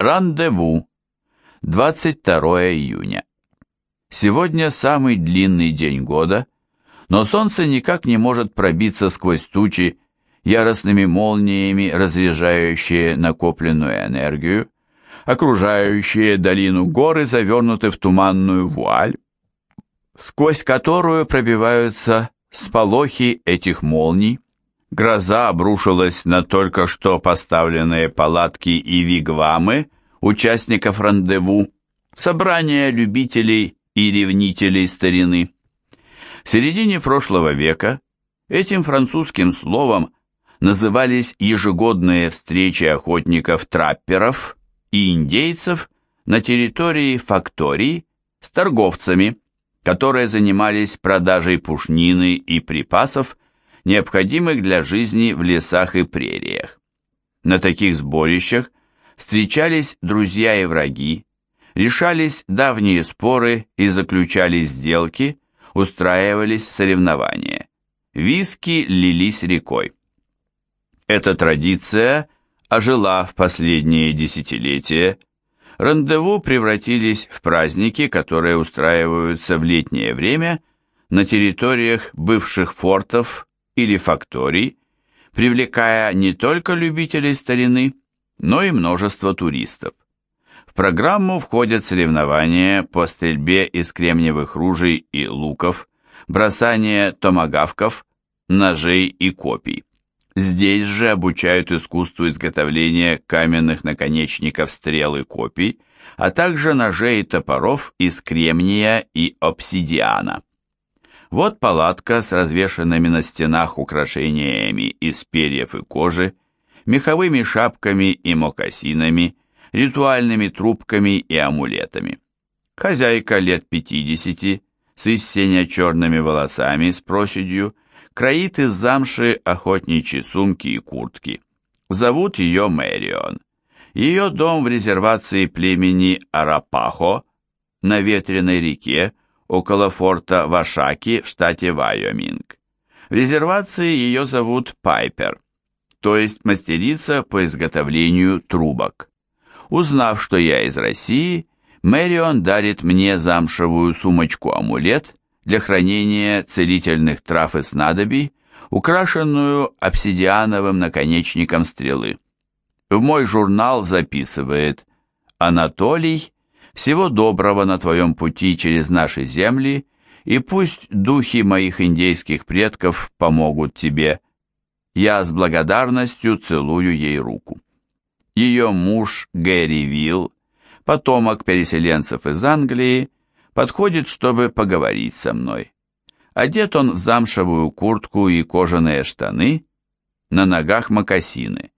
Рандеву. 22 июня. Сегодня самый длинный день года, но солнце никак не может пробиться сквозь тучи, яростными молниями разряжающие накопленную энергию, окружающие долину горы завернуты в туманную вуаль, сквозь которую пробиваются сполохи этих молний. Гроза обрушилась на только что поставленные палатки и вигвамы участников рандеву, собрания любителей и ревнителей старины. В середине прошлого века этим французским словом назывались ежегодные встречи охотников-трапперов и индейцев на территории факторий с торговцами, которые занимались продажей пушнины и припасов, необходимых для жизни в лесах и прериях. На таких сборищах встречались друзья и враги, решались давние споры и заключались сделки, устраивались соревнования. Виски лились рекой. Эта традиция ожила в последние десятилетия. Рандеву превратились в праздники, которые устраиваются в летнее время на территориях бывших фортов или факторий, привлекая не только любителей старины, но и множество туристов. В программу входят соревнования по стрельбе из кремниевых ружей и луков, бросание томагавков, ножей и копий. Здесь же обучают искусству изготовления каменных наконечников стрел и копий, а также ножей и топоров из кремния и обсидиана. Вот палатка с развешанными на стенах украшениями из перьев и кожи, меховыми шапками и мокасинами, ритуальными трубками и амулетами. Хозяйка лет 50 с истинно черными волосами с проседью, кроит из замши охотничьи сумки и куртки. Зовут ее Мэрион. Ее дом в резервации племени Арапахо на Ветреной реке, около форта Вашаки в штате Вайоминг. В резервации ее зовут Пайпер, то есть мастерица по изготовлению трубок. Узнав, что я из России, Мэрион дарит мне замшевую сумочку-амулет для хранения целительных трав и снадобий, украшенную обсидиановым наконечником стрелы. В мой журнал записывает «Анатолий, всего доброго на твоем пути через наши земли, и пусть духи моих индейских предков помогут тебе. Я с благодарностью целую ей руку». Ее муж Гэри Вилл, потомок переселенцев из Англии, подходит, чтобы поговорить со мной. Одет он в замшевую куртку и кожаные штаны, на ногах мокасины.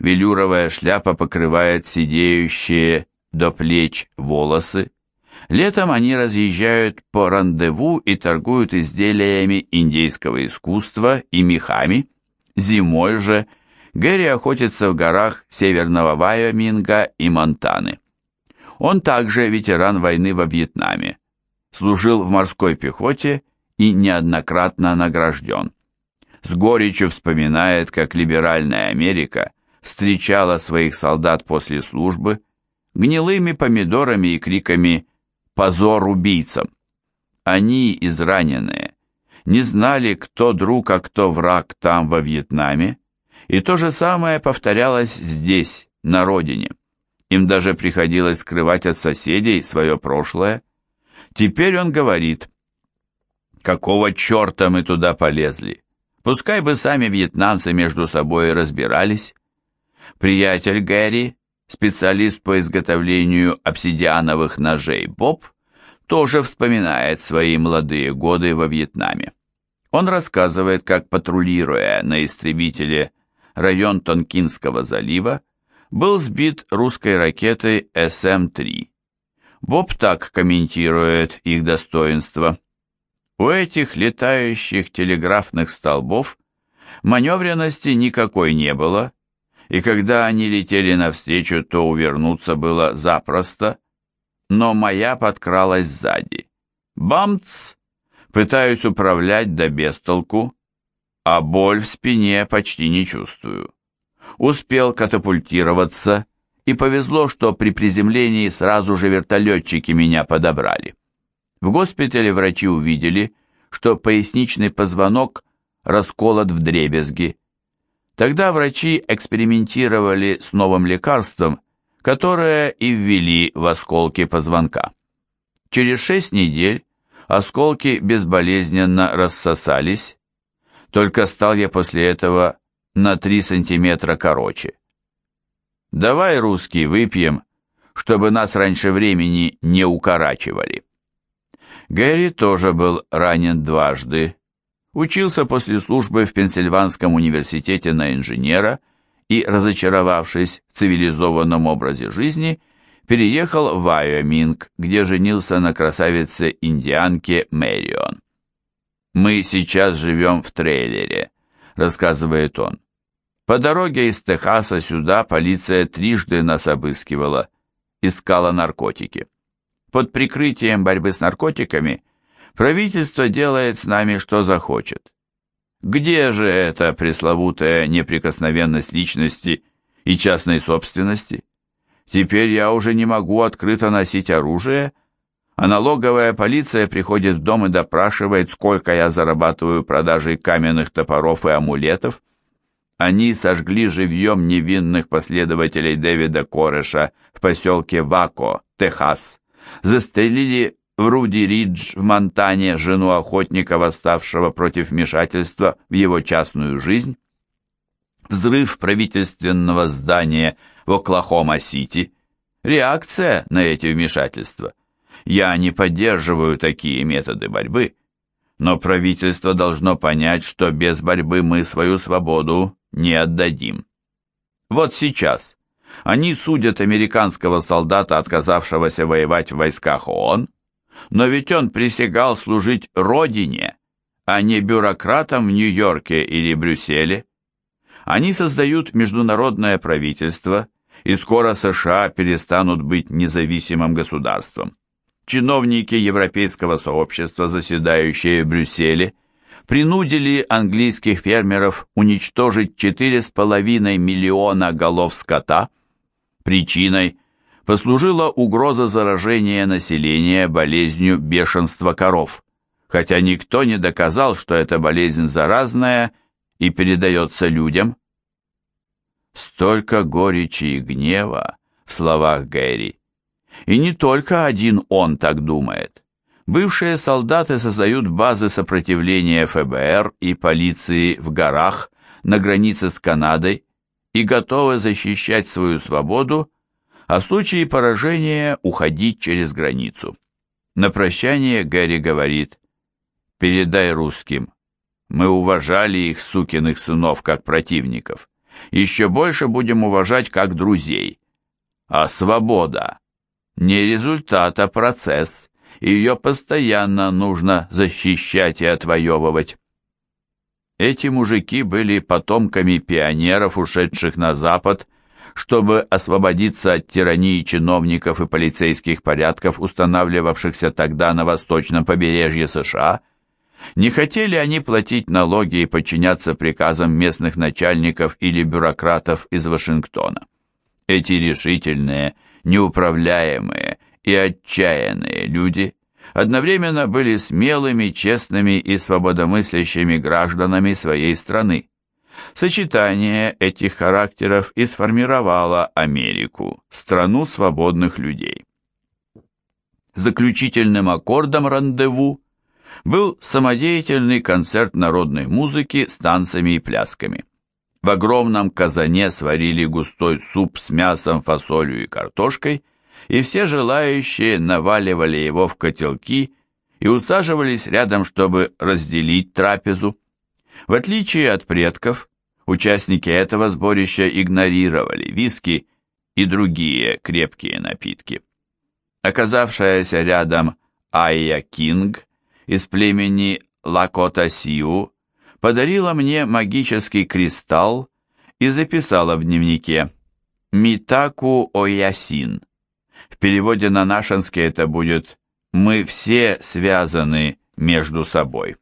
Велюровая шляпа покрывает сидеющие до плеч волосы. Летом они разъезжают по рандеву и торгуют изделиями индейского искусства и мехами. Зимой же Гэри охотится в горах северного Вайоминга и Монтаны. Он также ветеран войны во Вьетнаме, служил в морской пехоте и неоднократно награжден. С горечью вспоминает, как либеральная Америка встречала своих солдат после службы гнилыми помидорами и криками «Позор убийцам!». Они, израненные, не знали, кто друг, а кто враг там, во Вьетнаме, и то же самое повторялось здесь, на родине. Им даже приходилось скрывать от соседей свое прошлое. Теперь он говорит, «Какого черта мы туда полезли? Пускай бы сами вьетнамцы между собой разбирались». Приятель Гэри, специалист по изготовлению обсидиановых ножей Боб, тоже вспоминает свои молодые годы во Вьетнаме. Он рассказывает, как патрулируя на истребителе район Тонкинского залива, был сбит русской ракетой СМ-3. Боб так комментирует их достоинство. У этих летающих телеграфных столбов маневренности никакой не было, и когда они летели навстречу, то увернуться было запросто, но моя подкралась сзади. Бамц! Пытаюсь управлять да без толку, а боль в спине почти не чувствую успел катапультироваться и повезло, что при приземлении сразу же вертолетчики меня подобрали. В госпитале врачи увидели, что поясничный позвонок расколот в дребезги. Тогда врачи экспериментировали с новым лекарством, которое и ввели в осколки позвонка. Через шесть недель осколки безболезненно рассосались, только стал я после этого на три сантиметра короче. Давай, русский, выпьем, чтобы нас раньше времени не укорачивали. Гэри тоже был ранен дважды, учился после службы в Пенсильванском университете на инженера и, разочаровавшись в цивилизованном образе жизни, переехал в Вайоминг, где женился на красавице-индианке Мэрион. «Мы сейчас живем в трейлере», — рассказывает он. «По дороге из Техаса сюда полиция трижды нас обыскивала, искала наркотики. Под прикрытием борьбы с наркотиками правительство делает с нами, что захочет. Где же эта пресловутая неприкосновенность личности и частной собственности? Теперь я уже не могу открыто носить оружие, а налоговая полиция приходит в дом и допрашивает, сколько я зарабатываю продажей каменных топоров и амулетов. Они сожгли живьем невинных последователей Дэвида Кореша в поселке Вако, Техас. Застрелили в Руди-Ридж в Монтане жену охотника, восставшего против вмешательства в его частную жизнь. Взрыв правительственного здания в Оклахома-Сити. Реакция на эти вмешательства – я не поддерживаю такие методы борьбы, но правительство должно понять, что без борьбы мы свою свободу не отдадим. Вот сейчас они судят американского солдата, отказавшегося воевать в войсках ООН, но ведь он присягал служить Родине, а не бюрократам в Нью-Йорке или Брюсселе. Они создают международное правительство, и скоро США перестанут быть независимым государством чиновники Европейского сообщества, заседающие в Брюсселе, принудили английских фермеров уничтожить 4,5 миллиона голов скота. Причиной послужила угроза заражения населения болезнью бешенства коров, хотя никто не доказал, что эта болезнь заразная и передается людям. Столько горечи и гнева в словах Гэри. И не только один он так думает. Бывшие солдаты создают базы сопротивления ФБР и полиции в горах на границе с Канадой и готовы защищать свою свободу, а в случае поражения уходить через границу. На прощание Гэри говорит, «Передай русским, мы уважали их, сукиных сынов, как противников. Еще больше будем уважать, как друзей. А свобода не результат, а процесс, ее постоянно нужно защищать и отвоевывать. Эти мужики были потомками пионеров, ушедших на Запад, чтобы освободиться от тирании чиновников и полицейских порядков, устанавливавшихся тогда на восточном побережье США. Не хотели они платить налоги и подчиняться приказам местных начальников или бюрократов из Вашингтона. Эти решительные, неуправляемые и отчаянные люди одновременно были смелыми, честными и свободомыслящими гражданами своей страны. Сочетание этих характеров и сформировало Америку, страну свободных людей. Заключительным аккордом рандеву был самодеятельный концерт народной музыки с танцами и плясками. В огромном казане сварили густой суп с мясом, фасолью и картошкой, и все желающие наваливали его в котелки и усаживались рядом, чтобы разделить трапезу. В отличие от предков, участники этого сборища игнорировали виски и другие крепкие напитки. Оказавшаяся рядом Айя Кинг из племени Лакота Сиу подарила мне магический кристалл и записала в дневнике «Митаку Оясин». В переводе на нашинский это будет «Мы все связаны между собой».